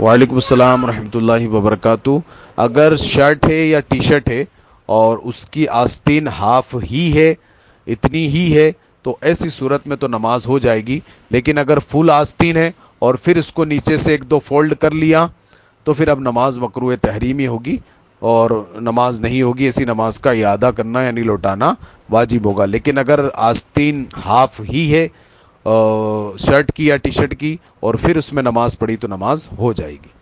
وعلیکم السلام ورحمۃ اللہ وبرکاتہ۔ اگر شرٹ ہے یا ٹی شرٹ ہے اور اس کی آستین ہاف ہی ہے، اتنی ہی ہے، تو ایسی صورت میں تو نماز ہو جائے گی۔ لیکن اگر فل آستین ہے اور پھر اس کو نیچے سے ایک دو فولڈ کر لیا، تو پھر اب نماز مکرو تحریمی ہوگی۔ اور نماز نہیں ہوگی، ایسی نماز کا اعادہ کرنا یعنی لوٹانا واجب ہوگا۔ لیکن اگر آستین ہاف ہی ہے شرٹ کی یا ٹی شرٹ کی اور پھر اس میں نماز پڑھی تو نماز ہو جائے گی۔